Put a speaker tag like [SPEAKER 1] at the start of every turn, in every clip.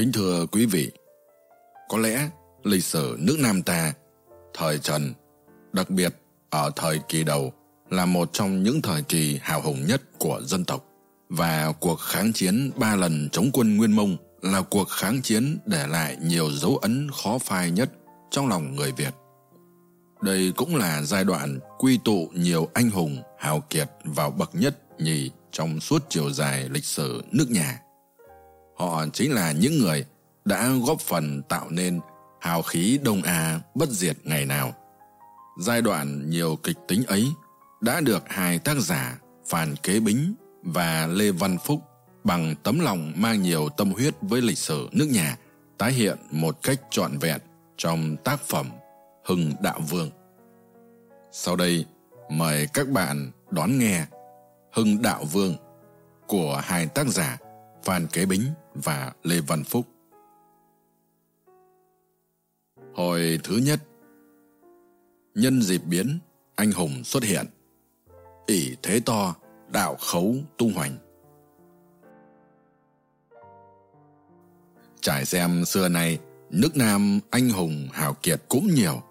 [SPEAKER 1] Kính thưa quý vị, có lẽ lịch sử nước Nam ta, thời Trần, đặc biệt ở thời kỳ đầu là một trong những thời kỳ hào hùng nhất của dân tộc và cuộc kháng chiến ba lần chống quân Nguyên Mông là cuộc kháng chiến để lại nhiều dấu ấn khó phai nhất trong lòng người Việt. Đây cũng là giai đoạn quy tụ nhiều anh hùng hào kiệt vào bậc nhất nhì trong suốt chiều dài lịch sử nước nhà. Họ chính là những người đã góp phần tạo nên hào khí Đông A bất diệt ngày nào. Giai đoạn nhiều kịch tính ấy đã được hai tác giả Phan Kế Bính và Lê Văn Phúc bằng tấm lòng mang nhiều tâm huyết với lịch sử nước nhà tái hiện một cách trọn vẹn trong tác phẩm Hưng Đạo Vương. Sau đây, mời các bạn đón nghe Hưng Đạo Vương của hai tác giả Phan Kế Bính và Lê Văn Phúc. Hồi thứ nhất Nhân dịp biến, anh hùng xuất hiện. ỷ thế to, đạo khấu tung hoành. Trải xem xưa nay, nước Nam anh hùng hào kiệt cũng nhiều,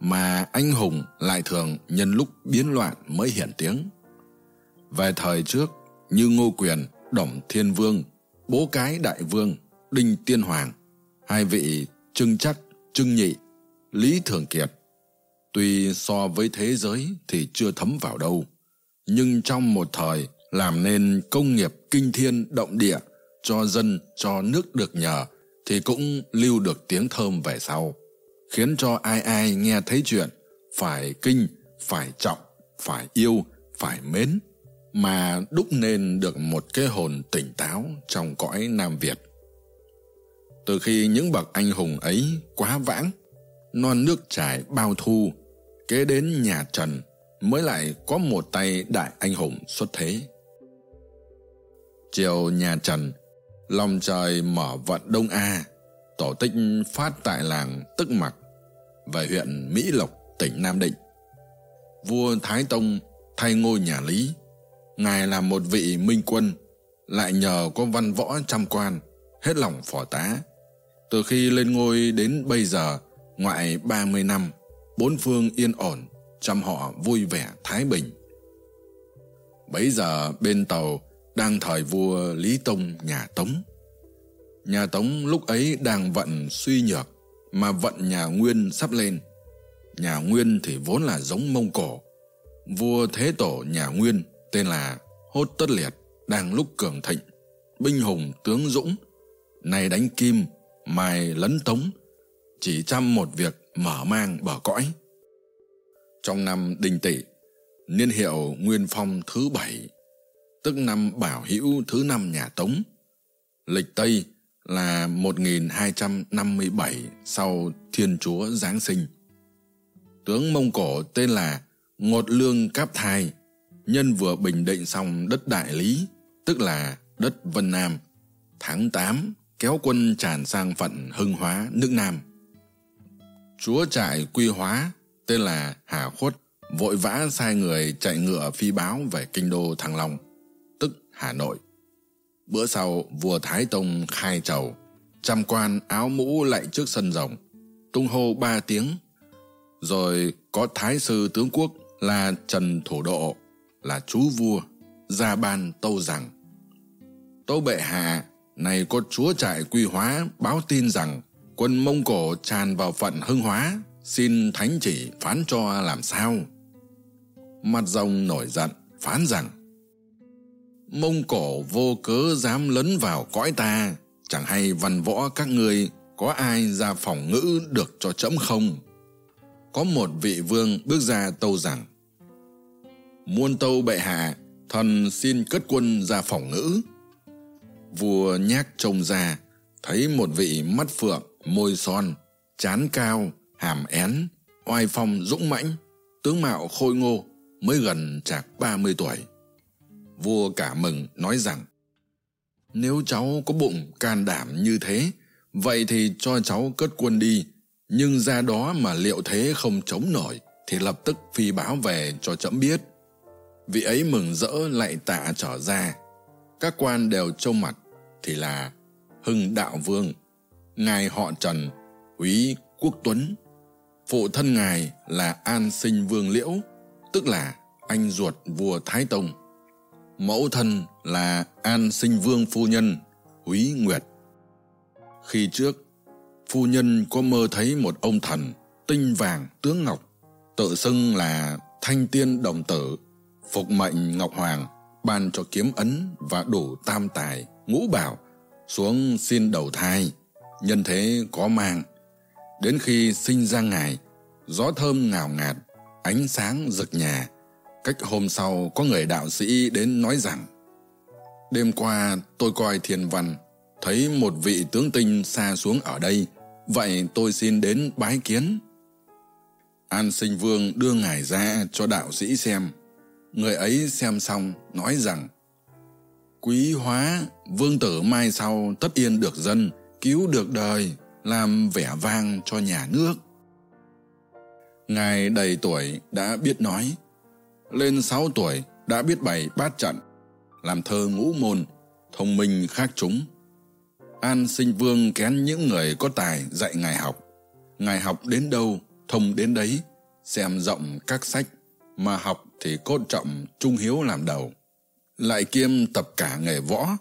[SPEAKER 1] mà anh hùng lại thường nhân lúc biến loạn mới hiển tiếng. Về thời trước, như Ngô Quyền, Đổng Thiên Vương, Bố Cái Đại Vương, Đinh Tiên Hoàng, hai vị Trưng Chắc, Trưng Nhị, Lý Thường Kiệt. Tuy so với thế giới thì chưa thấm vào đâu, nhưng trong một thời làm nên công nghiệp kinh thiên động địa cho dân, cho nước được nhờ, thì cũng lưu được tiếng thơm về sau, khiến cho ai ai nghe thấy chuyện phải kinh, phải trọng, phải yêu, phải mến, mà đúc nên được một cái hồn tỉnh táo trong cõi Nam Việt. Từ khi những bậc anh hùng ấy quá vãng, non nước trải bao thu, kế đến nhà Trần mới lại có một tay đại anh hùng xuất thế. Chiều nhà Trần, lòng trời mở vận Đông A, tổ tích phát tại làng Tức Mặc, về huyện Mỹ Lộc, tỉnh Nam Định. Vua Thái Tông thay ngôi nhà Lý, ngài là một vị minh quân, lại nhờ có văn võ trăm quan, hết lòng phò tá. Từ khi lên ngôi đến bây giờ, ngoại 30 năm, bốn phương yên ổn, trăm họ vui vẻ thái bình. Bấy giờ bên tàu đang thời vua Lý Tông nhà Tống. Nhà Tống lúc ấy đang vận suy nhược, mà vận nhà Nguyên sắp lên. Nhà Nguyên thì vốn là giống Mông Cổ. Vua Thế Tổ nhà Nguyên tên là Hốt Tất Liệt đang lúc cường thịnh, binh hùng tướng dũng, nay đánh Kim, mai lấn Tống, chỉ chăm một việc mở mang bờ cõi. Trong năm Đinh Tỵ, niên hiệu Nguyên Phong thứ bảy, tức năm Bảo Hữu thứ năm nhà Tống. Lịch Tây là 1257 sau Thiên Chúa Giáng sinh. Tướng Mông Cổ tên là Ngột Lương Cáp Thai, nhân vừa bình định xong đất Đại Lý, tức là đất Vân Nam. Tháng 8, kéo quân tràn sang phận Hưng Hóa, nước Nam. Chúa trại quy hóa, tên là Hà Khuất, vội vã sai người chạy ngựa phi báo về kinh đô Thăng Long, tức Hà Nội. Bữa sau, vua Thái Tông khai trầu, trăm quan áo mũ lạy trước sân rồng, tung hô ba tiếng. Rồi có Thái sư tướng quốc là Trần Thủ Độ, là chú vua, ra ban tâu rằng Tâu bệ hạ, này có chúa trại quy hóa báo tin rằng quân Mông Cổ tràn vào phận hưng hóa, xin thánh chỉ phán cho làm sao. Mặt rồng nổi giận, phán rằng Mông Cổ vô cớ dám lấn vào cõi ta, chẳng hay văn võ các ngươi có ai ra phòng ngữ được cho trẫm không? Có một vị vương bước ra tâu rằng Muôn tâu bệ hạ, thần xin cất quân ra phòng ngữ. Vua nhác trông ra, thấy một vị mắt phượng, môi son, chán cao, hàm én, oai phong dũng mãnh, tướng mạo khôi ngô, mới gần chạc 30 tuổi. Vua cả mừng nói rằng, nếu cháu có bụng can đảm như thế, vậy thì cho cháu cất quân đi, nhưng ra đó mà liệu thế không chống nổi, thì lập tức phi báo về cho chấm biết. Vị ấy mừng rỡ lại tạ trở ra. Các quan đều trông mặt, thì là Hưng Đạo Vương, ngài họ trần quý quốc tuấn. Phụ thân ngài là an sinh vương liễu tức là anh ruột vua thái tông. Mẫu thân là an sinh vương phu nhân quý nguyệt. Khi trước phu nhân có mơ thấy một ông thần tinh vàng tướng ngọc tự xưng là thanh tiên đồng tử phục mệnh ngọc hoàng, ban cho kiếm ấn và đủ tam tài, ngũ bảo xuống xin đầu thai. Nhân thế có mang. Đến khi sinh ra ngài, gió thơm ngào ngạt, ánh sáng rực nhà. Cách hôm sau có người đạo sĩ đến nói rằng, đêm qua tôi coi thiền văn, thấy một vị tướng tinh xa xuống ở đây, vậy tôi xin đến bái kiến. An sinh vương đưa ngài ra cho đạo sĩ xem người ấy xem xong nói rằng, quý hóa, vương tử mai sau tất yên được dân, cứu được đời, làm vẻ vang cho nhà nước. Ngài đầy tuổi đã biết nói, lên sáu tuổi đã biết bày bát trận, làm thơ ngũ môn, thông minh khác chúng. An sinh vương kén những người có tài dạy ngài học. Ngài học đến đâu, thông đến đấy, xem rộng các sách mà học thì cốt trọng trung hiếu làm đầu. Lại kiêm tập cả nghề võ,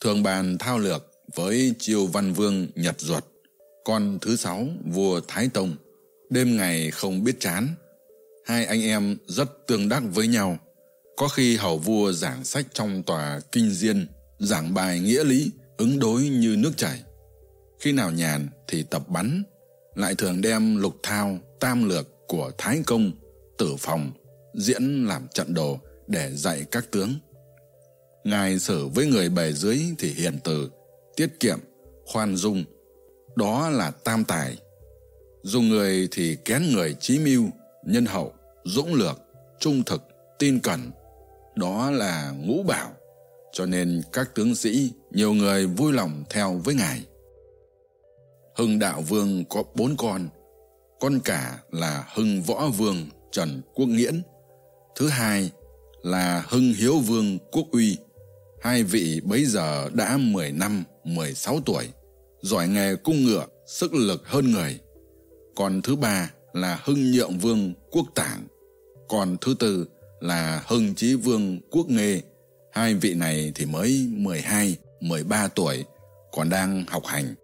[SPEAKER 1] thường bàn thao lược với triều văn vương, nhật duật, con thứ sáu, vua thái tông. Đêm ngày không biết chán, hai anh em rất tương đắc với nhau. Có khi hầu vua giảng sách trong tòa kinh diên, giảng bài nghĩa lý, ứng đối như nước chảy. Khi nào nhàn thì tập bắn, lại thường đem lục thao, tam lược của thái công, tử phòng diễn làm trận đồ để dạy các tướng. Ngài xử với người bề dưới thì hiền từ, tiết kiệm, khoan dung. Đó là tam tài. Dùng người thì kén người trí mưu, nhân hậu, dũng lược, trung thực, tin cẩn. Đó là ngũ bảo. Cho nên các tướng sĩ nhiều người vui lòng theo với ngài. Hưng đạo vương có bốn con. Con cả là hưng võ vương trần quốc nghiễn thứ hai là hưng hiếu vương quốc uy. Hai vị bấy giờ đã mười năm, mười sáu tuổi, giỏi nghề cung ngựa, sức lực hơn người. Còn thứ ba là hưng nhượng vương quốc tảng còn thứ tư là hưng chí vương quốc nghê. Hai vị này thì mới mười hai, mười ba tuổi, còn đang học hành.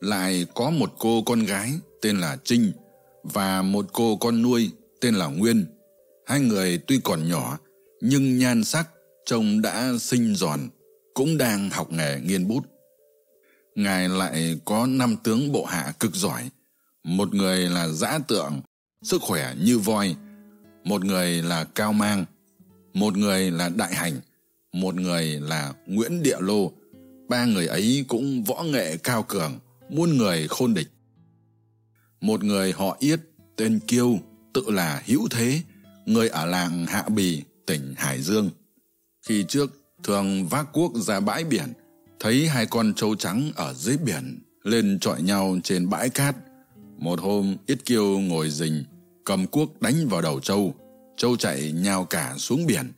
[SPEAKER 1] Lại có một cô con gái tên là trinh và một cô con nuôi tên là nguyên hai người tuy còn nhỏ, nhưng nhan sắc trông đã xinh giòn, cũng đang học nghề nghiên bút. Ngài lại có năm tướng bộ hạ cực giỏi. Một người là dã tượng, sức khỏe như voi. Một người là cao mang. Một người là đại hành. Một người là nguyễn địa lô. Ba người ấy cũng võ nghệ cao cường, muôn người khôn địch. Một người họ yết, tên kiêu, tự là hữu thế người ở làng hạ bì, tỉnh hải dương. Khi trước, thường vác cuốc ra bãi biển, thấy hai con trâu trắng ở dưới biển lên trọi nhau trên bãi cát. Một hôm, yết kiêu ngồi rình, cầm cuốc đánh vào đầu trâu. Trâu chạy nhào cả xuống biển.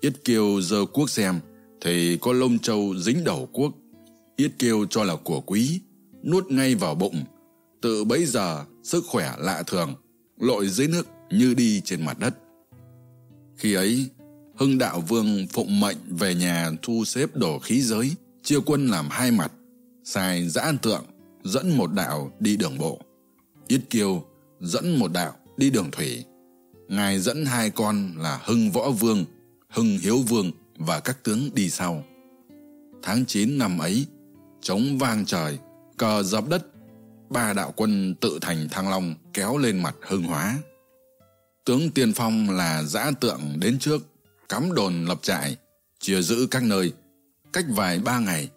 [SPEAKER 1] Yết kiêu giơ cuốc xem thì có lông trâu dính đầu cuốc. Yết kiêu cho là của quý, nuốt ngay vào bụng. Tự bấy giờ, sức khỏe lạ thường, lội dưới nước như đi trên mặt đất khi ấy, hưng đạo vương phụng mệnh về nhà thu xếp đổ khí giới, chia quân làm hai mặt, sai giã tượng dẫn một đạo đi đường bộ, yết kiêu dẫn một đạo đi đường thủy. Ngài dẫn hai con là hưng võ vương, hưng hiếu vương và các tướng đi sau. Tháng chín năm ấy, trống vang trời, cờ dập đất, ba đạo quân tự thành thăng long kéo lên mặt hưng hóa tướng tiên phong là giã tượng đến trước, cắm đồn lập trại chia giữ các nơi. Cách vài ba ngày,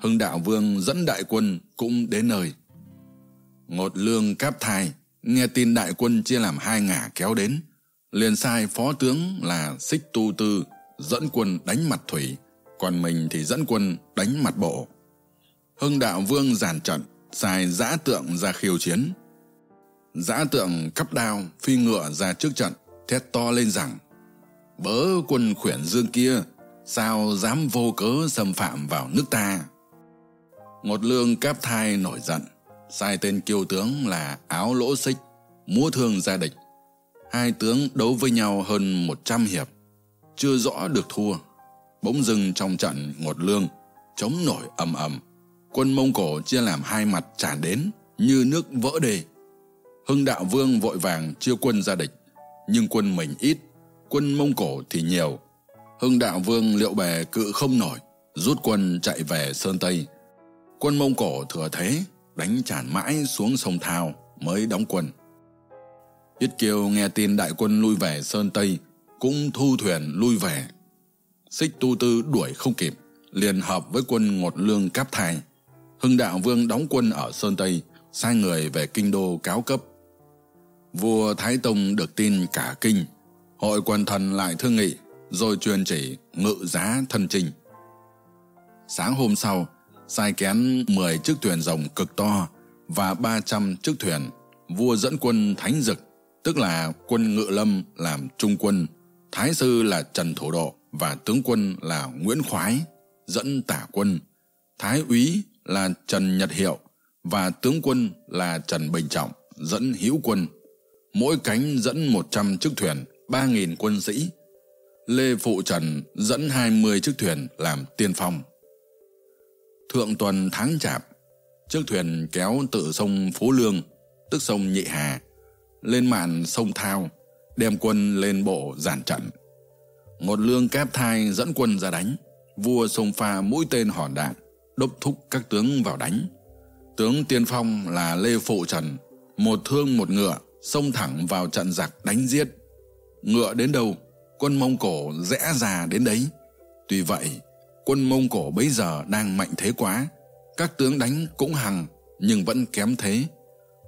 [SPEAKER 1] hưng đạo vương dẫn đại quân cũng đến nơi. Ngột lương cáp thai, nghe tin đại quân chia làm hai ngả kéo đến. Liền sai phó tướng là xích tu tư dẫn quân đánh mặt thủy, còn mình thì dẫn quân đánh mặt bộ. Hưng đạo vương giàn trận, sai giã tượng ra khiêu chiến giã tượng cắp đao phi ngựa ra trước trận thét to lên rằng bớ quân khuyển dương kia sao dám vô cớ xâm phạm vào nước ta Ngột lương cáp thai nổi giận, sai tên kiêu tướng là áo lỗ xích, múa thương ra địch. Hai tướng đấu với nhau hơn một trăm hiệp, chưa rõ được thua. Bỗng dưng trong trận ngột lương, chống nổi ầm ầm. Quân Mông Cổ chia làm hai mặt tràn đến, như nước vỡ đê. Hưng đạo vương vội vàng chia quân ra địch, nhưng quân mình ít, quân Mông Cổ thì nhiều. Hưng đạo vương liệu bè cự không nổi, rút quân chạy về Sơn Tây. Quân Mông Cổ thừa thế, đánh tràn mãi xuống sông Thao mới đóng quân. Yết Kiều nghe tin đại quân lui về Sơn Tây, cũng thu thuyền lui về. Xích Tu Tư đuổi không kịp, liền hợp với quân Ngột Lương Cáp Thai. Hưng Đạo Vương đóng quân ở Sơn Tây, sai người về kinh đô cáo cấp. Vua Thái Tông được tin cả kinh, hội quần thần lại thương nghị, rồi truyền chỉ ngự giá thân trình. Sáng hôm sau, sai kén 10 chiếc thuyền rồng cực to và 300 chiếc thuyền, vua dẫn quân Thánh Dực, tức là quân Ngự Lâm làm trung quân, Thái sư là Trần Thủ Độ và tướng quân là Nguyễn Khoái, dẫn tả quân, Thái úy là Trần Nhật Hiệu và tướng quân là Trần Bình Trọng, dẫn hữu quân. Mỗi cánh dẫn 100 chiếc thuyền, 3.000 quân sĩ. Lê Phụ Trần dẫn 20 chiếc thuyền làm tiên phong. Thượng tuần tháng chạp, chiếc thuyền kéo từ sông Phú Lương, tức sông Nhị Hà, lên mạn sông Thao, đem quân lên bộ giản trận. Một lương kép thai dẫn quân ra đánh, vua sông pha mũi tên hòn đạn, đốc thúc các tướng vào đánh. Tướng tiên phong là Lê Phụ Trần, một thương một ngựa, xông thẳng vào trận giặc đánh giết. Ngựa đến đâu, quân Mông Cổ rẽ ra đến đấy. Tuy vậy, quân Mông Cổ bấy giờ đang mạnh thế quá, các tướng đánh cũng hằng, nhưng vẫn kém thế.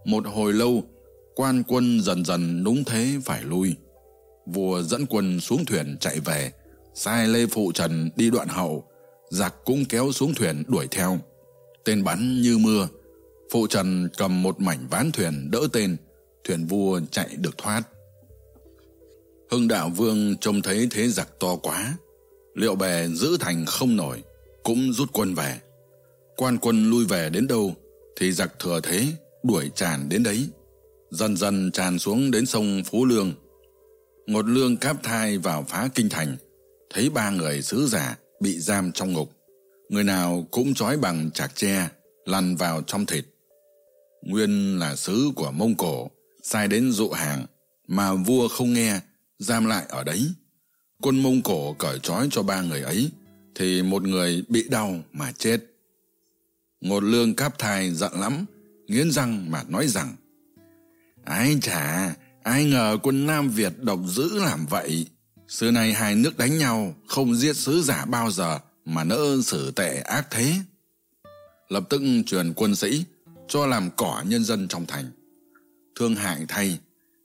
[SPEAKER 1] Một hồi lâu, quan quân dần dần đúng thế phải lui. Vua dẫn quân xuống thuyền chạy về, sai Lê Phụ Trần đi đoạn hậu, giặc cũng kéo xuống thuyền đuổi theo. Tên bắn như mưa, Phụ Trần cầm một mảnh ván thuyền đỡ tên, thuyền vua chạy được thoát. Hưng đạo vương trông thấy thế giặc to quá, liệu bè giữ thành không nổi, cũng rút quân về. Quan quân lui về đến đâu, thì giặc thừa thế, đuổi tràn đến đấy. Dần dần tràn xuống đến sông Phú Lương. Một lương cáp thai vào phá kinh thành, thấy ba người sứ giả bị giam trong ngục. Người nào cũng trói bằng chạc tre, lăn vào trong thịt. Nguyên là sứ của Mông Cổ, sai đến dụ hàng, mà vua không nghe, giam lại ở đấy. Quân Mông Cổ cởi trói cho ba người ấy, thì một người bị đau mà chết. Ngột lương cáp thai giận lắm, nghiến răng mà nói rằng Ái chả, ai ngờ quân Nam Việt độc dữ làm vậy. Xưa nay hai nước đánh nhau, không giết sứ giả bao giờ, mà nỡ xử tệ ác thế. Lập tức truyền quân sĩ, cho làm cỏ nhân dân trong thành. Thương hại thay,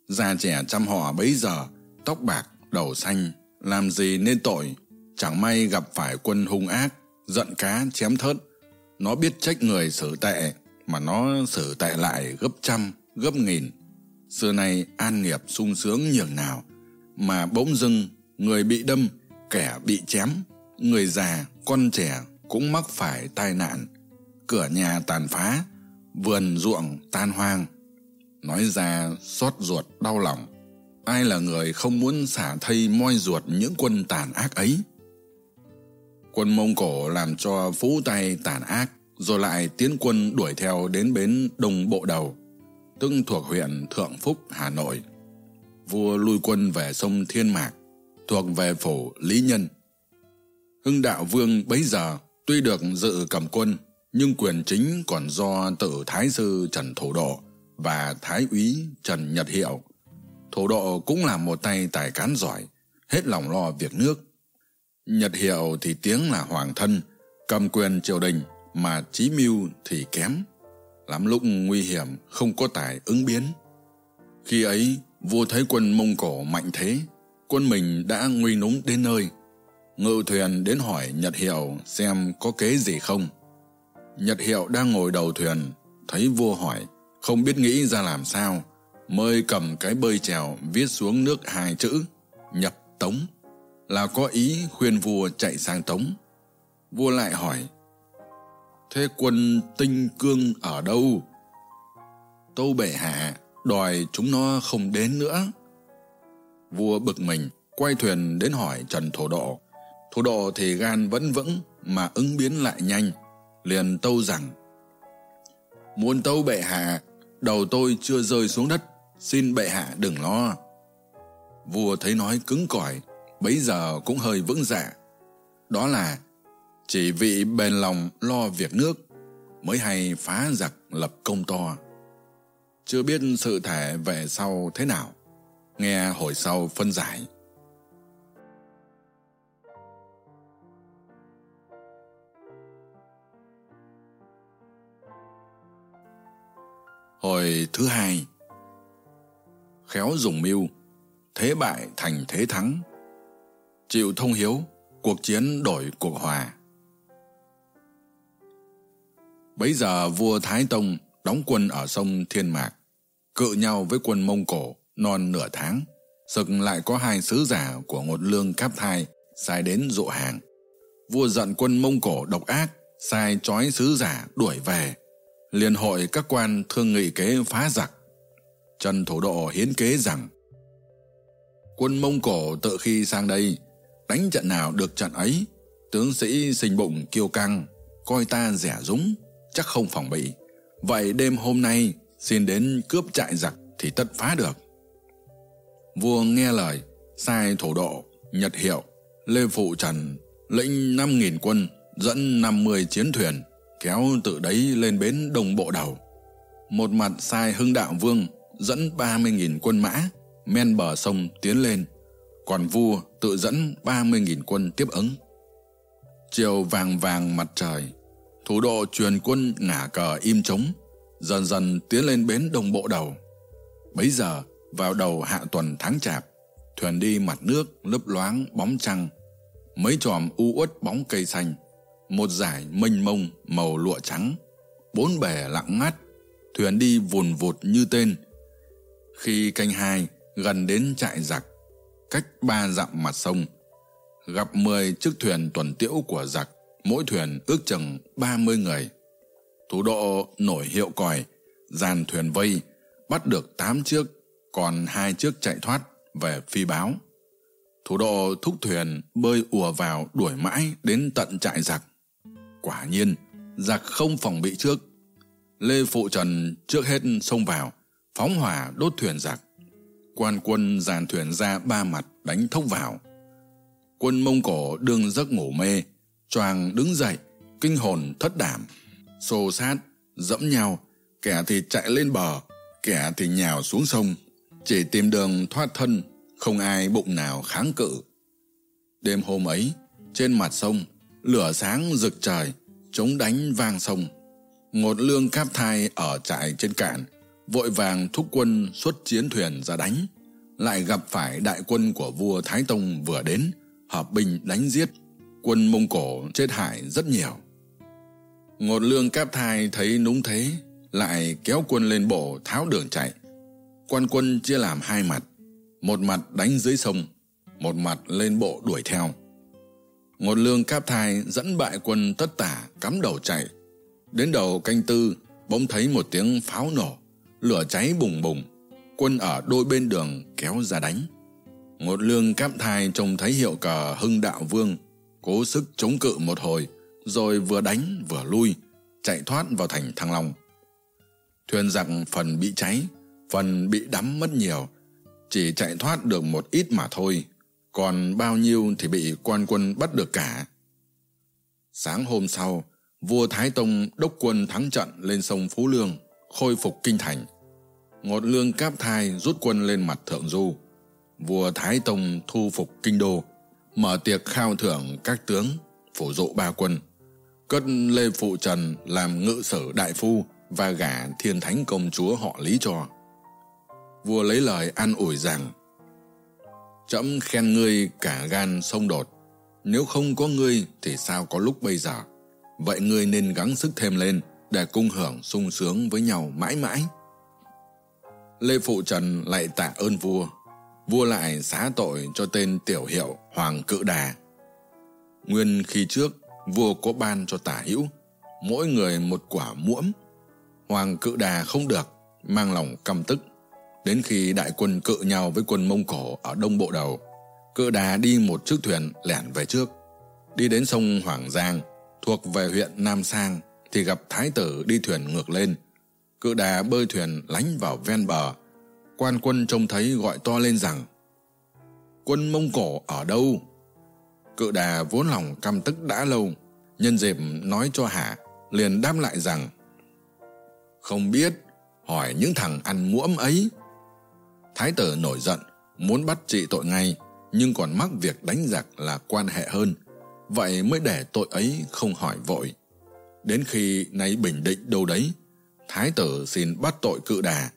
[SPEAKER 1] già trẻ trăm họ bấy giờ, tóc bạc, đầu xanh, làm gì nên tội, chẳng may gặp phải quân hung ác, giận cá chém thớt. Nó biết trách người xử tệ, mà nó xử tệ lại gấp trăm, gấp nghìn. Xưa nay an nghiệp sung sướng nhường nào, mà bỗng dưng người bị đâm, kẻ bị chém, người già, con trẻ cũng mắc phải tai nạn, cửa nhà tàn phá, vườn ruộng tan hoang. Nói ra xót ruột đau lòng, ai là người không muốn xả thây moi ruột những quân tàn ác ấy. Quân Mông Cổ làm cho phú tay tàn ác, rồi lại tiến quân đuổi theo đến bến Đông Bộ Đầu, tức thuộc huyện Thượng Phúc, Hà Nội. Vua lui quân về sông Thiên Mạc, thuộc về phủ Lý Nhân. Hưng Đạo Vương bấy giờ tuy được dự cầm quân, nhưng quyền chính còn do tự Thái sư Trần Thủ Độ và Thái úy Trần Nhật Hiệu. Thủ Độ cũng là một tay tài cán giỏi, hết lòng lo việc nước. Nhật Hiệu thì tiếng là hoàng thân, cầm quyền triều đình, mà trí mưu thì kém. Lắm lúc nguy hiểm không có tài ứng biến. Khi ấy, vua thấy quân Mông Cổ mạnh thế, quân mình đã nguy núng đến nơi. Ngự thuyền đến hỏi Nhật Hiệu xem có kế gì không. Nhật Hiệu đang ngồi đầu thuyền, thấy vua hỏi, không biết nghĩ ra làm sao, mới cầm cái bơi chèo viết xuống nước hai chữ, nhập tống, là có ý khuyên vua chạy sang tống. Vua lại hỏi, thế quân tinh cương ở đâu? Tâu bệ hạ đòi chúng nó không đến nữa. Vua bực mình quay thuyền đến hỏi trần thổ độ. Thổ độ thì gan vẫn vững mà ứng biến lại nhanh liền tâu rằng muốn tâu bệ hạ đầu tôi chưa rơi xuống đất. Xin bệ hạ đừng lo. Vua thấy nói cứng cỏi, bấy giờ cũng hơi vững dạ. Đó là, chỉ vị bền lòng lo việc nước, mới hay phá giặc lập công to. Chưa biết sự thể về sau thế nào, nghe hồi sau phân giải. Hồi thứ hai, khéo dùng mưu, thế bại thành thế thắng, chịu thông hiếu, cuộc chiến đổi cuộc hòa. Bấy giờ vua thái tông đóng quân ở sông thiên mạc, cự nhau với quân mông cổ non nửa tháng, sực lại có hai sứ giả của ngột lương cáp thai sai đến dụ hàng. Vua giận quân mông cổ độc ác, sai trói sứ giả đuổi về liền hội các quan thương nghị kế phá giặc. Trần thủ độ hiến kế rằng, quân mông cổ tự khi sang đây, đánh trận nào được trận ấy, tướng sĩ sinh bụng, kiêu căng, coi ta rẻ rúng, chắc không phòng bị. Vậy đêm hôm nay, xin đến cướp trại giặc thì tất phá được. Vua nghe lời, sai thủ độ, nhật hiệu, lê phụ trần, lĩnh năm nghìn quân, dẫn năm mươi chiến thuyền kéo từ đấy lên bến đồng bộ đầu một mặt sai hưng đạo vương, dẫn ba mươi nghìn quân mã, men bờ sông tiến lên, còn vua tự dẫn ba mươi nghìn quân tiếp ứng. Chiều vàng vàng mặt trời, thủ độ truyền quân ngả cờ im trống, dần dần tiến lên bến đồng bộ đầu bấy giờ, vào đầu hạ tuần tháng chạp, thuyền đi mặt nước lấp loáng bóng trăng, mấy chòm u uất bóng cây xanh một dải mênh mông màu lụa trắng, bốn bể lặng ngắt, thuyền đi vùn vụt như tên. Khi canh hai, gần đến trại giặc, cách ba dặm mặt sông, gặp mười chiếc thuyền tuần tiễu của giặc, mỗi thuyền ước chừng ba mươi người. Thủ độ nổi hiệu còi, dàn thuyền vây, bắt được tám chiếc, còn hai chiếc chạy thoát về phi báo. Thủ độ thúc thuyền bơi ùa vào đuổi mãi đến tận trại giặc quả nhiên, giặc không phòng bị trước. Lê phụ trần trước hết xông vào, phóng hỏa đốt thuyền giặc. Quan quân dàn thuyền ra ba mặt đánh thốc vào. Quân mông cổ đương giấc ngủ mê, choàng đứng dậy, kinh hồn thất đảm. Xô sát dẫm nhau, kẻ thì chạy lên bờ, kẻ thì nhào xuống sông. Chỉ tìm đường thoát thân, không ai bụng nào kháng cự. Đêm hôm ấy, trên mặt sông lửa sáng rực trời, chống đánh vang sông. Ngột lương cáp thai ở trại trên cạn, vội vàng thúc quân xuất chiến thuyền ra đánh. Lại gặp phải đại quân của vua thái tông vừa đến, hợp binh đánh giết. Quân mông cổ chết hại rất nhiều. Ngột lương cáp thai thấy núng thế, lại kéo quân lên bộ tháo đường chạy. Quan quân chia làm hai mặt, một mặt đánh dưới sông, một mặt lên bộ đuổi theo ngột lương cáp thai dẫn bại quân tất tả cắm đầu chạy. Đến đầu canh tư, bỗng thấy một tiếng pháo nổ, lửa cháy bùng bùng. Quân ở đôi bên đường kéo ra đánh. Ngột lương cáp thai trông thấy hiệu cờ hưng đạo vương, cố sức chống cự một hồi, rồi vừa đánh vừa lui, chạy thoát vào thành thăng long. Thuyền giặc phần bị cháy, phần bị đắm mất nhiều, chỉ chạy thoát được một ít mà thôi còn bao nhiêu thì bị quan quân bắt được cả. Sáng hôm sau, vua thái tông đốc quân thắng trận lên sông phú lương, khôi phục kinh thành. Ngột lương cáp thai rút quân lên mặt thượng du. Vua thái tông thu phục kinh đô, mở tiệc khao thưởng các tướng, phủ dụ ba quân, cất lê phụ trần làm ngự sử đại phu và gả thiên thánh công chúa họ lý cho. Vua lấy lời an ủi rằng trẫm khen ngươi cả gan sông đột. Nếu không có ngươi thì sao có lúc bây giờ? Vậy ngươi nên gắng sức thêm lên để cung hưởng sung sướng với nhau mãi mãi. Lê phụ trần lại tạ ơn vua. Vua lại xá tội cho tên tiểu hiệu hoàng cự đà. Nguyên khi trước vua có ban cho tả hữu mỗi người một quả muỗm. Hoàng cự đà không được, mang lòng căm tức. Đến khi đại quân cự nhau với quân Mông Cổ ở đông bộ đầu, cự đà đi một chiếc thuyền lẻn về trước. Đi đến sông Hoàng Giang, thuộc về huyện Nam Sang, thì gặp thái tử đi thuyền ngược lên. Cự đà bơi thuyền lánh vào ven bờ. Quan quân trông thấy gọi to lên rằng Quân Mông Cổ ở đâu? Cự đà vốn lòng căm tức đã lâu, nhân dịp nói cho Hạ, liền đáp lại rằng Không biết, hỏi những thằng ăn muỗm ấy. Thái tử nổi giận, muốn bắt trị tội ngay, nhưng còn mắc việc đánh giặc là quan hệ hơn, vậy mới để tội ấy không hỏi vội. Đến khi nay bình định đâu đấy, thái tử xin bắt tội cự đà.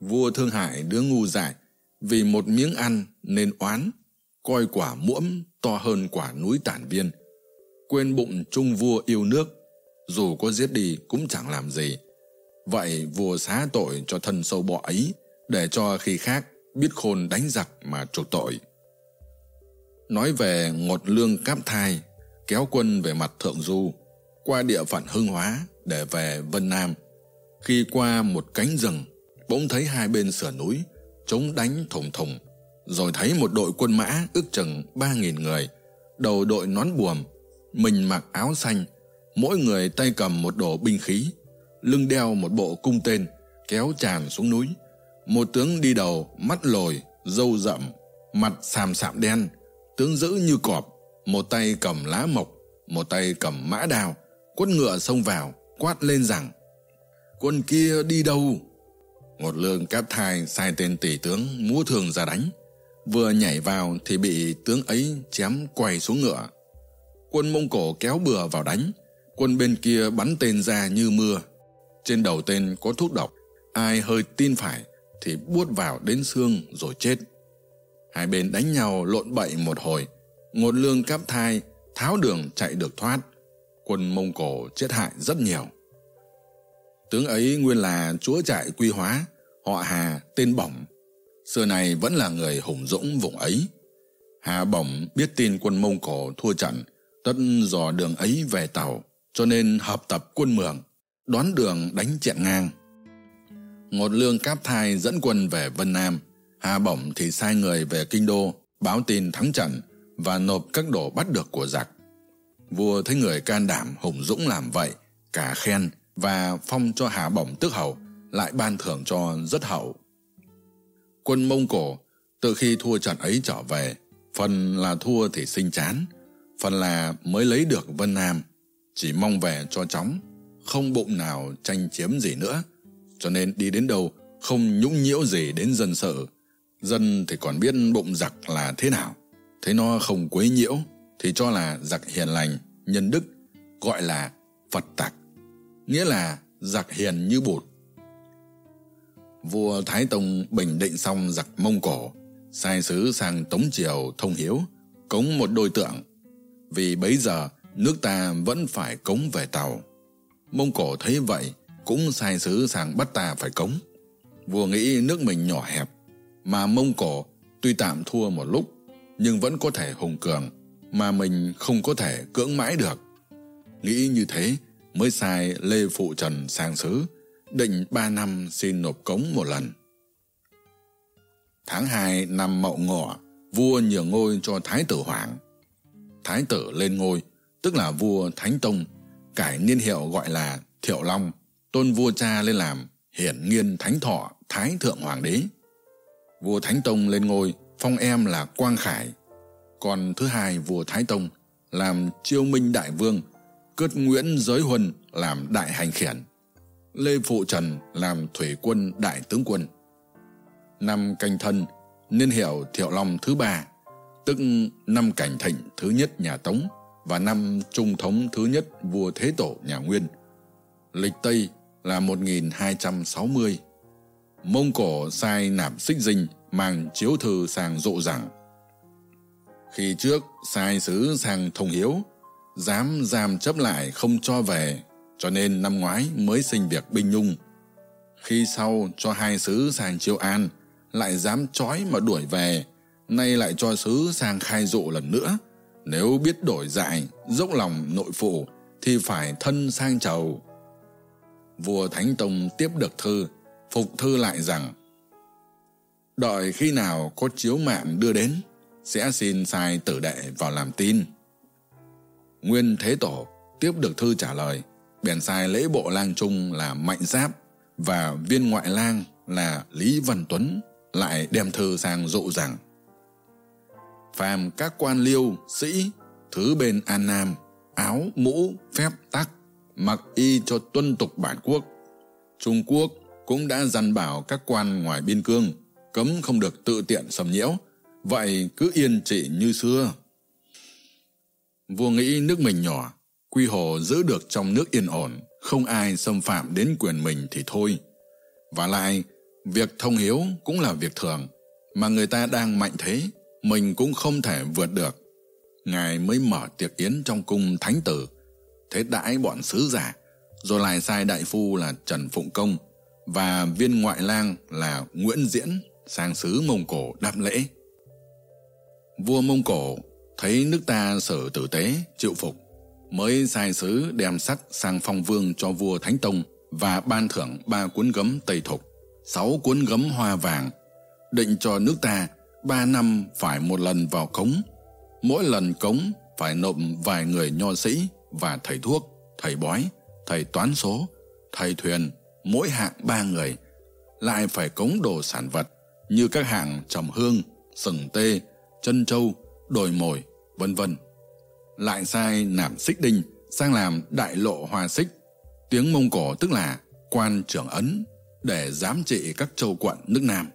[SPEAKER 1] Vua thương hại đứa ngu dại, vì một miếng ăn nên oán, coi quả muỗm to hơn quả núi tản viên. Quên bụng trung vua yêu nước, dù có giết đi cũng chẳng làm gì. Vậy vua xá tội cho thân sâu bọ ấy, để cho khi khác biết khôn đánh giặc mà chuộc tội. Nói về ngột lương cáp thai, kéo quân về mặt thượng du, qua địa phận Hưng Hóa để về Vân Nam. Khi qua một cánh rừng, bỗng thấy hai bên sườn núi, chống đánh thùng thùng, rồi thấy một đội quân mã ước chừng ba nghìn người, đầu đội nón buồm, mình mặc áo xanh, mỗi người tay cầm một đồ binh khí, lưng đeo một bộ cung tên, kéo tràn xuống núi. Một tướng đi đầu, mắt lồi, râu rậm, mặt xàm sạm đen, tướng dữ như cọp, một tay cầm lá mộc, một tay cầm mã đào, quất ngựa xông vào, quát lên rằng Quân kia đi đâu? Một lương cáp thai sai tên tỷ tướng múa thường ra đánh. Vừa nhảy vào thì bị tướng ấy chém quay xuống ngựa. Quân Mông Cổ kéo bừa vào đánh. Quân bên kia bắn tên ra như mưa. Trên đầu tên có thuốc độc. Ai hơi tin phải thì buốt vào đến xương rồi chết. Hai bên đánh nhau lộn bậy một hồi. Ngột lương cáp thai tháo đường chạy được thoát. Quân Mông Cổ chết hại rất nhiều. Tướng ấy nguyên là chúa trại quy hóa, họ Hà tên Bổng. Xưa này vẫn là người hùng dũng vùng ấy. Hà Bổng biết tin quân Mông Cổ thua trận, tất dò đường ấy về tàu, cho nên hợp tập quân mường, đoán đường đánh chẹn ngang. Ngột lương cáp thai dẫn quân về Vân Nam, Hà Bổng thì sai người về Kinh Đô, báo tin thắng trận và nộp các đồ bắt được của giặc. Vua thấy người can đảm hùng dũng làm vậy, cả khen và phong cho Hà Bổng tước hậu, lại ban thưởng cho rất hậu. Quân Mông Cổ, từ khi thua trận ấy trở về, phần là thua thì sinh chán, phần là mới lấy được Vân Nam, chỉ mong về cho chóng, không bụng nào tranh chiếm gì nữa, cho nên đi đến đâu không nhũng nhiễu gì đến dân sợ Dân thì còn biết bụng giặc là thế nào, thấy nó không quấy nhiễu thì cho là giặc hiền lành, nhân đức, gọi là Phật tặc, nghĩa là giặc hiền như bụt. Vua Thái Tông bình định xong giặc Mông Cổ, sai sứ sang Tống Triều thông hiếu, cống một đôi tượng, vì bấy giờ nước ta vẫn phải cống về tàu. Mông Cổ thấy vậy, cũng sai sứ sang bắt ta phải cống. Vua nghĩ nước mình nhỏ hẹp, mà Mông Cổ tuy tạm thua một lúc, nhưng vẫn có thể hùng cường, mà mình không có thể cưỡng mãi được. Nghĩ như thế mới sai Lê Phụ Trần sang xứ, định ba năm xin nộp cống một lần. Tháng 2 năm Mậu Ngọ, vua nhường ngôi cho Thái tử Hoàng. Thái tử lên ngôi, tức là vua Thánh Tông, cải niên hiệu gọi là Thiệu Long, tôn vua cha lên làm hiển nghiên Thánh Thọ Thái Thượng Hoàng đế. Vua Thánh Tông lên ngôi, phong em là Quang Khải, còn thứ hai vua Thái Tông làm chiêu minh đại vương, cướt Nguyễn Giới Huân làm đại hành khiển, Lê Phụ Trần làm thủy quân đại tướng quân. Năm canh thân, niên hiệu Thiệu Long thứ ba, tức năm cảnh thịnh thứ nhất nhà Tống và năm trung thống thứ nhất vua Thế Tổ nhà Nguyên. Lịch Tây là 1260. Mông Cổ sai nạp xích dinh mang chiếu thư sang dụ rằng khi trước sai sứ sang thông hiếu, dám giam chấp lại không cho về, cho nên năm ngoái mới sinh việc binh nhung. Khi sau cho hai sứ sang chiêu an, lại dám trói mà đuổi về, nay lại cho sứ sang khai dụ lần nữa. Nếu biết đổi dại, dốc lòng nội phụ, thì phải thân sang chầu. Vua Thánh Tông tiếp được thư, phục thư lại rằng đợi khi nào có chiếu mạng đưa đến, sẽ xin sai tử đệ vào làm tin. Nguyên Thế Tổ tiếp được thư trả lời, bèn sai lễ bộ lang trung là Mạnh Giáp và viên ngoại lang là Lý Văn Tuấn lại đem thư sang dụ rằng phàm các quan liêu, sĩ, thứ bên An Nam, áo, mũ, phép tắc, mặc y cho tuân tục bản quốc. Trung Quốc cũng đã dặn bảo các quan ngoài biên cương, cấm không được tự tiện xâm nhiễu, vậy cứ yên trị như xưa. Vua nghĩ nước mình nhỏ, quy hồ giữ được trong nước yên ổn, không ai xâm phạm đến quyền mình thì thôi. Và lại, việc thông hiếu cũng là việc thường, mà người ta đang mạnh thế, mình cũng không thể vượt được. Ngài mới mở tiệc yến trong cung thánh tử, thế đãi bọn sứ giả, rồi lại sai đại phu là Trần Phụng Công và viên ngoại lang là Nguyễn Diễn sang xứ Mông Cổ đáp lễ. Vua Mông Cổ thấy nước ta sở tử tế, chịu phục, mới sai sứ đem sắc sang phong vương cho vua Thánh Tông và ban thưởng ba cuốn gấm Tây Thục, sáu cuốn gấm hoa vàng, định cho nước ta ba năm phải một lần vào cống. Mỗi lần cống phải nộp vài người nho sĩ và thầy thuốc, thầy bói, thầy toán số, thầy thuyền, mỗi hạng ba người, lại phải cống đồ sản vật như các hạng trầm hương, sừng tê, chân trâu, đồi mồi, vân vân. Lại sai nạp xích đinh sang làm đại lộ hoa xích, tiếng Mông Cổ tức là quan trưởng ấn, để giám trị các châu quận nước Nam.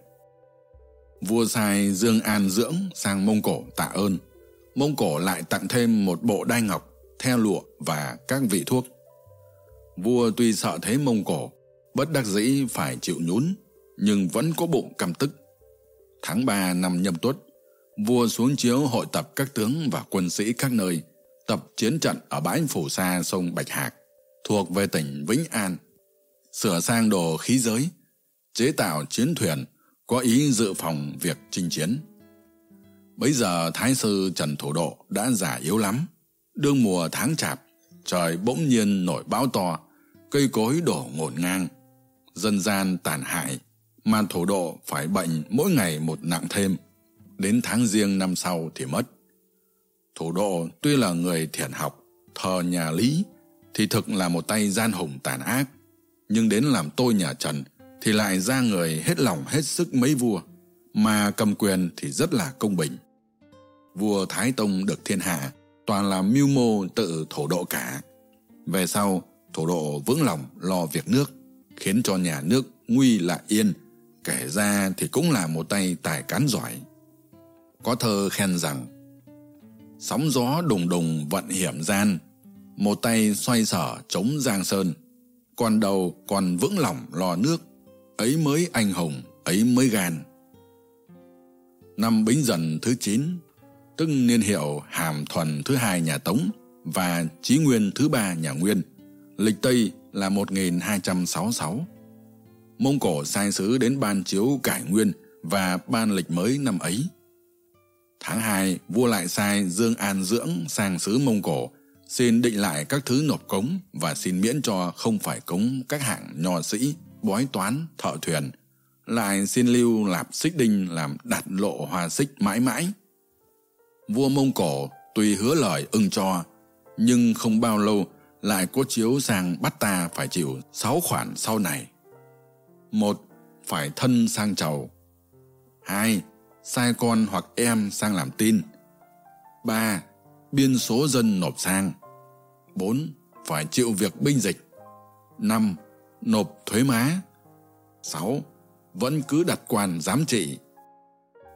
[SPEAKER 1] Vua sai Dương An Dưỡng sang Mông Cổ tạ ơn. Mông Cổ lại tặng thêm một bộ đai ngọc, theo lụa và các vị thuốc. Vua tuy sợ thế Mông Cổ, bất đắc dĩ phải chịu nhún, nhưng vẫn có bụng căm tức. Tháng 3 năm nhâm tuất, vua xuống chiếu hội tập các tướng và quân sĩ các nơi, tập chiến trận ở bãi phủ sa sông Bạch Hạc, thuộc về tỉnh Vĩnh An, sửa sang đồ khí giới, chế tạo chiến thuyền, có ý dự phòng việc chinh chiến. Bấy giờ Thái sư Trần Thủ Độ đã già yếu lắm, đương mùa tháng chạp, trời bỗng nhiên nổi bão to, cây cối đổ ngổn ngang, dân gian tàn hại, mà Thủ Độ phải bệnh mỗi ngày một nặng thêm, đến tháng riêng năm sau thì mất. Thủ Độ tuy là người thiện học, thờ nhà Lý, thì thực là một tay gian hùng tàn ác, nhưng đến làm tôi nhà Trần thì lại ra người hết lòng hết sức mấy vua, mà cầm quyền thì rất là công bình. Vua Thái Tông được thiên hạ, toàn là mưu mô tự thổ độ cả. Về sau, thổ độ vững lòng lo việc nước, khiến cho nhà nước nguy lại yên, kể ra thì cũng là một tay tài cán giỏi. Có thơ khen rằng, sóng gió đùng đùng vận hiểm gian, một tay xoay sở chống giang sơn, còn đầu còn vững lòng lo nước, ấy mới anh hùng, ấy mới gan. Năm Bính Dần thứ 9, tức niên hiệu Hàm Thuần thứ hai nhà Tống và Chí Nguyên thứ ba nhà Nguyên, lịch Tây là 1266. Mông Cổ sai sứ đến ban chiếu cải nguyên và ban lịch mới năm ấy. Tháng 2, vua lại sai Dương An Dưỡng sang sứ Mông Cổ, xin định lại các thứ nộp cống và xin miễn cho không phải cống các hạng nho sĩ, bói toán, thợ thuyền, lại xin lưu lạp xích đinh làm đặt lộ hoa xích mãi mãi. Vua Mông Cổ tuy hứa lời ưng cho, nhưng không bao lâu lại có chiếu sang bắt ta phải chịu sáu khoản sau này. Một, phải thân sang chầu. Hai, sai con hoặc em sang làm tin. Ba, biên số dân nộp sang. Bốn, phải chịu việc binh dịch. Năm, nộp thuế má. sáu Vẫn cứ đặt quan giám trị.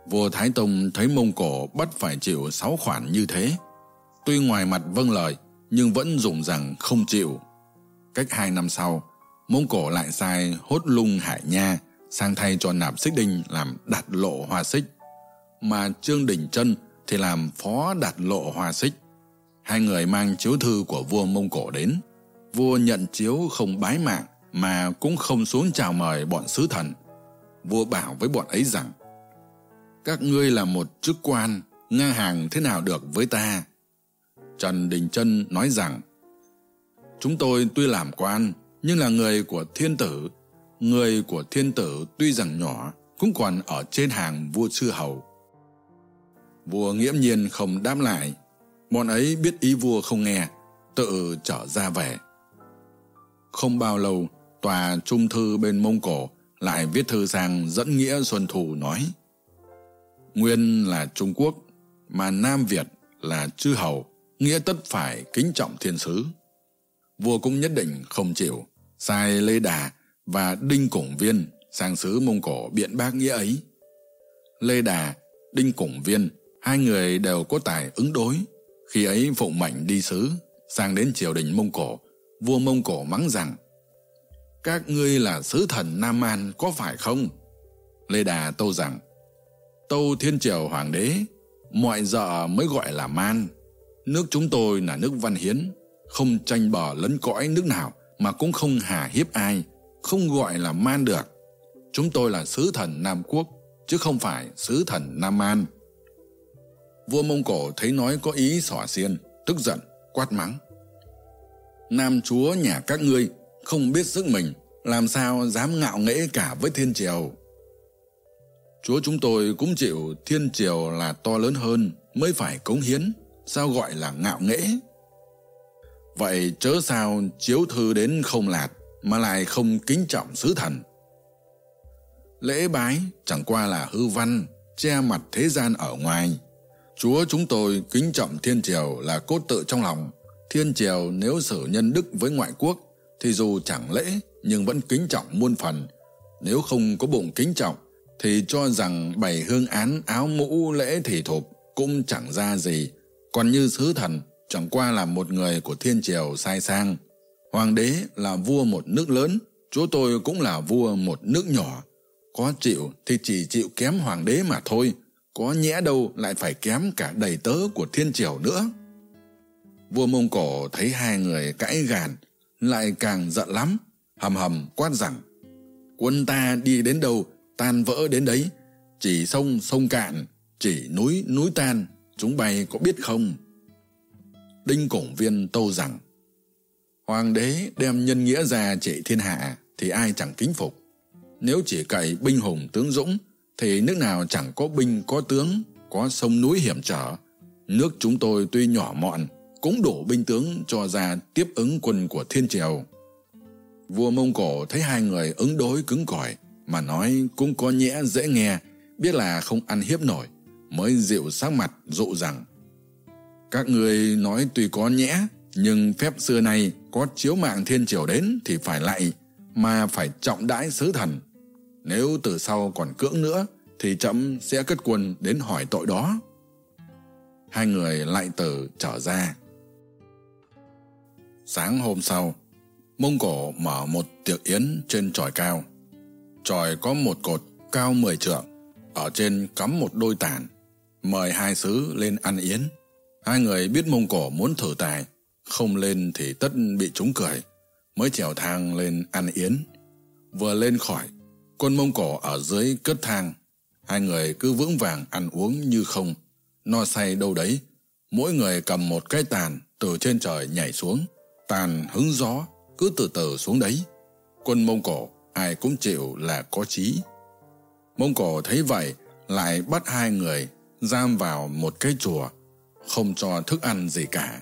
[SPEAKER 1] Vua Thái Tông thấy Mông Cổ bắt phải chịu sáu khoản như thế. Tuy ngoài mặt vâng lời, nhưng vẫn dùng rằng không chịu. Cách hai năm sau, Mông Cổ lại sai hốt lung hải nha sang thay cho nạp xích đinh làm đặt lộ hoa xích. Mà Trương Đình Trân thì làm phó đặt lộ hoa xích. Hai người mang chiếu thư của vua Mông Cổ đến. Vua nhận chiếu không bái mạng, mà cũng không xuống chào mời bọn sứ thần. Vua bảo với bọn ấy rằng, các ngươi là một chức quan, ngang hàng thế nào được với ta? Trần Đình Trân nói rằng, chúng tôi tuy làm quan nhưng là người của thiên tử. Người của thiên tử tuy rằng nhỏ cũng còn ở trên hàng vua chư hầu. Vua nghiễm nhiên không đáp lại. Bọn ấy biết ý vua không nghe tự trở ra về không bao lâu tòa trung thư bên mông cổ lại viết thư sang dẫn nghĩa xuân thù nói nguyên là trung quốc, mà nam việt là chư hầu, nghĩa tất phải kính trọng thiên sứ. Vua cũng nhất định không chịu sai lê đà và đinh củng viên sang sứ mông cổ biện bác nghĩa ấy. Lê đà, đinh củng viên, hai người đều có tài ứng đối. Khi ấy phụng mệnh đi sứ sang đến triều đình mông cổ, vua mông cổ mắng rằng, các ngươi là sứ thần nam an có phải không? Lê đà tâu rằng tâu thiên triều hoàng đế mọi giờ dạ mới gọi là man. Nước chúng tôi là nước văn hiến, không tranh bờ lấn cõi nước nào mà cũng không hà hiếp ai, không gọi là man được. Chúng tôi là sứ thần nam quốc, chứ không phải sứ thần nam man. vua mông cổ thấy nói có ý xỏ xiên, tức giận, quát mắng. Nam chúa nhà các ngươi không biết sức mình, làm sao dám ngạo nghễ cả với thiên triều? Chúa chúng tôi cũng chịu thiên triều là to lớn hơn, mới phải cống hiến, sao gọi là ngạo nghễ. Vậy chớ sao chiếu thư đến không lạt, mà lại không kính trọng sứ thần. Lễ bái chẳng qua là hư văn, che mặt thế gian ở ngoài. Chúa chúng tôi kính trọng thiên triều là cốt tự trong lòng. Thiên triều nếu xử nhân đức với ngoại quốc, thì dù chẳng lễ, nhưng vẫn kính trọng muôn phần. Nếu không có bụng kính trọng thì cho rằng bảy hương án áo mũ lễ thì thục cũng chẳng ra gì. Còn như sứ thần, chẳng qua là một người của thiên triều sai sang. Hoàng đế là vua một nước lớn, chúa tôi cũng là vua một nước nhỏ. Có chịu thì chỉ chịu kém hoàng đế mà thôi, có nhẽ đâu lại phải kém cả đầy tớ của thiên triều nữa. Vua mông cổ thấy hai người cãi gàn, lại càng giận lắm, hầm hầm quát rằng, quân ta đi đến đâu tan vỡ đến đấy. Chỉ sông sông cạn, chỉ núi núi tan, chúng bay có biết không? Đinh cổng viên tâu rằng, hoàng đế đem nhân nghĩa ra trị thiên hạ thì ai chẳng kính phục? Nếu chỉ cậy binh hùng tướng dũng, thì nước nào chẳng có binh, có tướng, có sông núi hiểm trở? Nước chúng tôi tuy nhỏ mọn, cũng đủ binh tướng cho ra tiếp ứng quân của thiên triều. Vua mông cổ thấy hai người ứng đối cứng cỏi mà nói cũng có nhẽ dễ nghe, biết là không ăn hiếp nổi, mới dịu sắc mặt, dụ rằng, các người nói tuy có nhẽ, nhưng phép xưa nay có chiếu mạng thiên triều đến thì phải lạy mà phải trọng đãi sứ thần. Nếu từ sau còn cưỡng nữa, thì trẫm sẽ cất quân đến hỏi tội đó. Hai người lại từ trở ra. Sáng hôm sau, mông cổ mở một tiệc yến trên tròi cao tròi có một cột cao mười trượng, ở trên cắm một đôi tàn. Mời hai sứ lên ăn yến. Hai người biết mông cổ muốn thử tài, không lên thì tất bị chúng cười. Mới trèo thang lên ăn yến. Vừa lên khỏi, quân mông cổ ở dưới cất thang. Hai người cứ vững vàng ăn uống như không. No say đâu đấy. Mỗi người cầm một cái tàn từ trên trời nhảy xuống. Tàn hứng gió, cứ từ từ xuống đấy. Quân mông cổ ai cũng chịu là có trí mông cổ thấy vậy, lại bắt hai người giam vào một cái chùa, không cho thức ăn gì cả,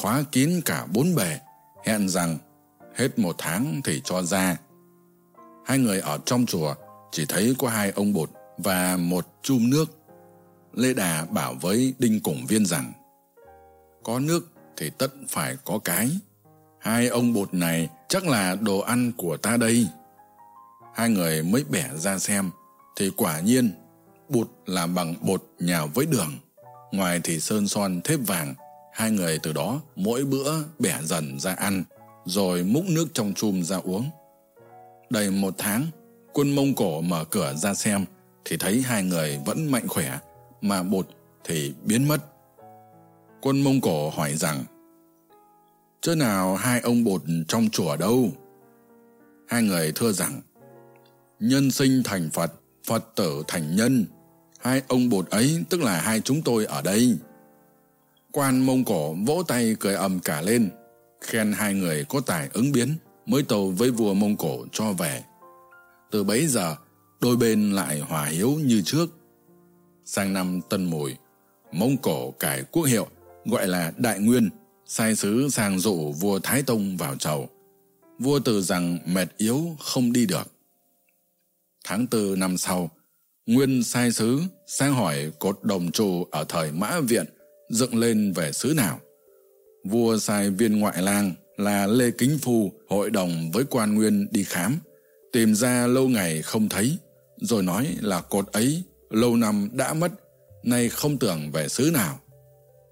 [SPEAKER 1] khóa kín cả bốn bề, hẹn rằng hết một tháng thì cho ra. Hai người ở trong chùa, chỉ thấy có hai ông bột và một chum nước. Lê đà bảo với đinh củng viên rằng, có nước thì tất phải có cái. Hai ông bột này chắc là đồ ăn của ta đây hai người mới bẻ ra xem, thì quả nhiên bột là bằng bột nhào với đường. Ngoài thì sơn son thép vàng, hai người từ đó mỗi bữa bẻ dần ra ăn, rồi múc nước trong chum ra uống. Đầy một tháng, quân mông cổ mở cửa ra xem, thì thấy hai người vẫn mạnh khỏe, mà bột thì biến mất. Quân mông cổ hỏi rằng, chớ nào hai ông bột trong chùa đâu? Hai người thưa rằng nhân sinh thành phật phật tử thành nhân hai ông bột ấy tức là hai chúng tôi ở đây quan mông cổ vỗ tay cười ầm cả lên khen hai người có tài ứng biến mới tàu với vua Mông Cổ cho về. Từ bấy giờ, đôi bên lại hòa hiếu như trước. Sang năm Tân Mùi, Mông Cổ cải quốc hiệu gọi là Đại Nguyên, sai sứ sang dụ vua Thái Tông vào chầu. Vua từ rằng mệt yếu không đi được. Tháng tư năm sau, Nguyên sai sứ sang hỏi cột đồng trụ ở thời Mã Viện dựng lên về sứ nào. Vua sai viên ngoại lang là Lê Kính Phu hội đồng với quan nguyên đi khám, tìm ra lâu ngày không thấy, rồi nói là cột ấy lâu năm đã mất, nay không tưởng về xứ nào.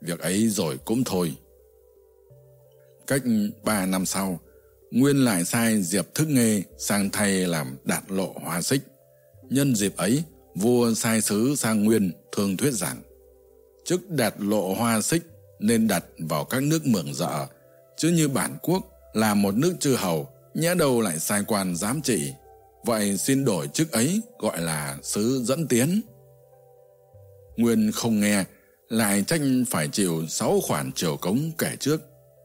[SPEAKER 1] Việc ấy rồi cũng thôi. Cách ba năm sau, Nguyên lại sai Diệp Thức Nghê sang thay làm đạt lộ hoa xích. Nhân dịp ấy, vua sai sứ sang Nguyên thường thuyết rằng chức đạt lộ hoa xích nên đặt vào các nước mưởng dợ, chứ như bản quốc là một nước chư hầu, nhẽ đâu lại sai quan giám trị. Vậy xin đổi chức ấy gọi là sứ dẫn tiến. Nguyên không nghe, lại tranh phải chịu sáu khoản triều cống kể trước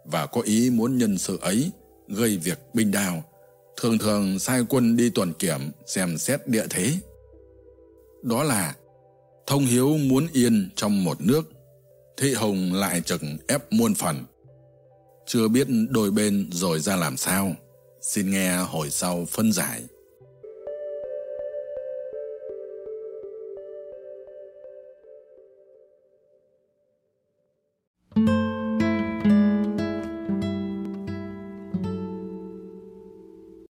[SPEAKER 1] và có ý muốn nhân sự ấy gây việc binh đào, thường thường sai quân đi tuần kiểm xem xét địa thế. Đó là thông hiếu muốn yên trong một nước, thị hồng lại chừng ép muôn phần. Chưa biết đôi bên rồi ra làm sao, xin nghe hồi sau phân giải.